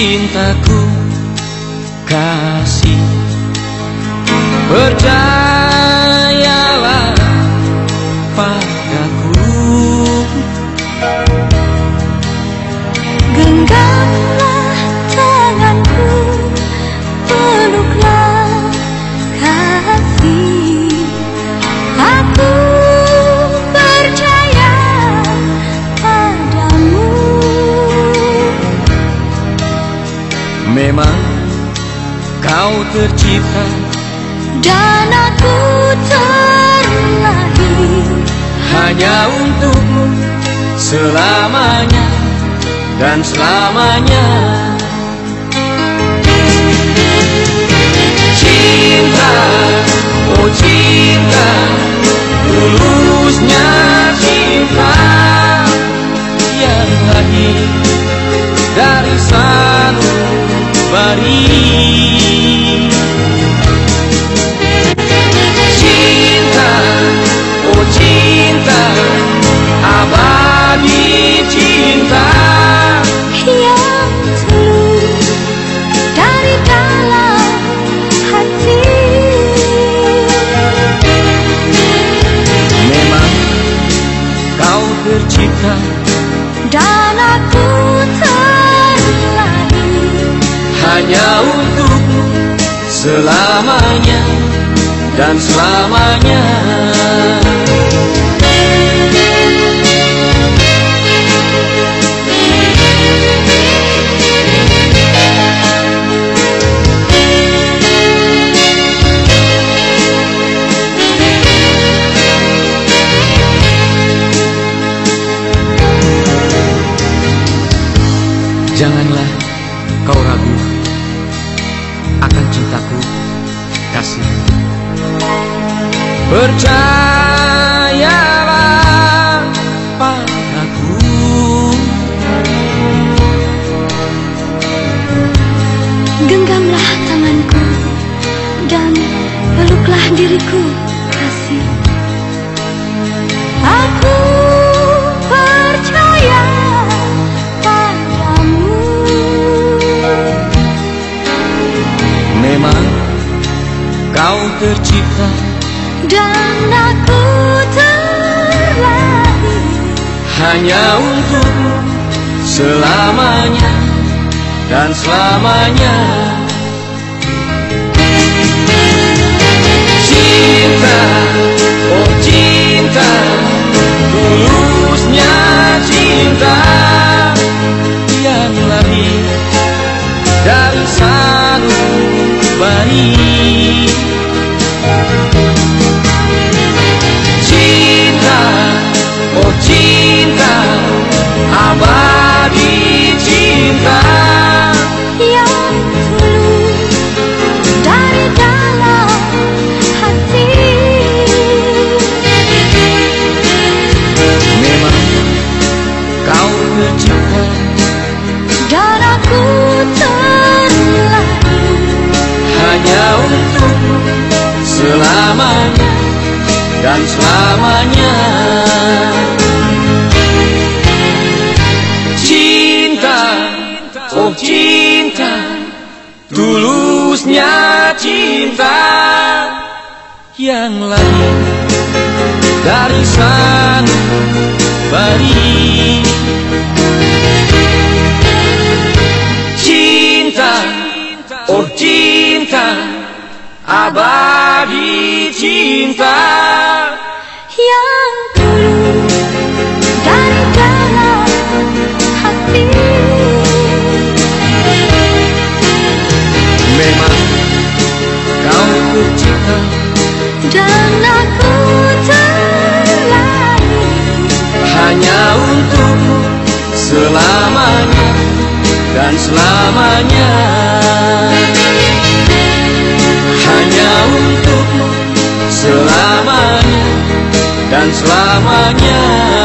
cintaku kasih Percayalah kau tercipta Dan aku terlahir hanya untukmu selamanya dan selamanya. Hanya untukmu selamanya dan selamanya. Janganlah kau ragu kasih. Percayalah padaku. Genggamlah tanganku Dan peluklah diriku Hanya untukmu selamanya dan selamanya. Cinta, oh cinta, tulusnya cinta yang lahir dari sanubari. Cinta, tercipta Dan aku hanya untukmu selamanya dan selamanya. Cinta, oh cinta, tulusnya cinta yang lahir dari sanubari. Cinta, oh cinta, abadi cinta. Selamanya dan selamanya. Hanya untukmu selamanya dan selamanya.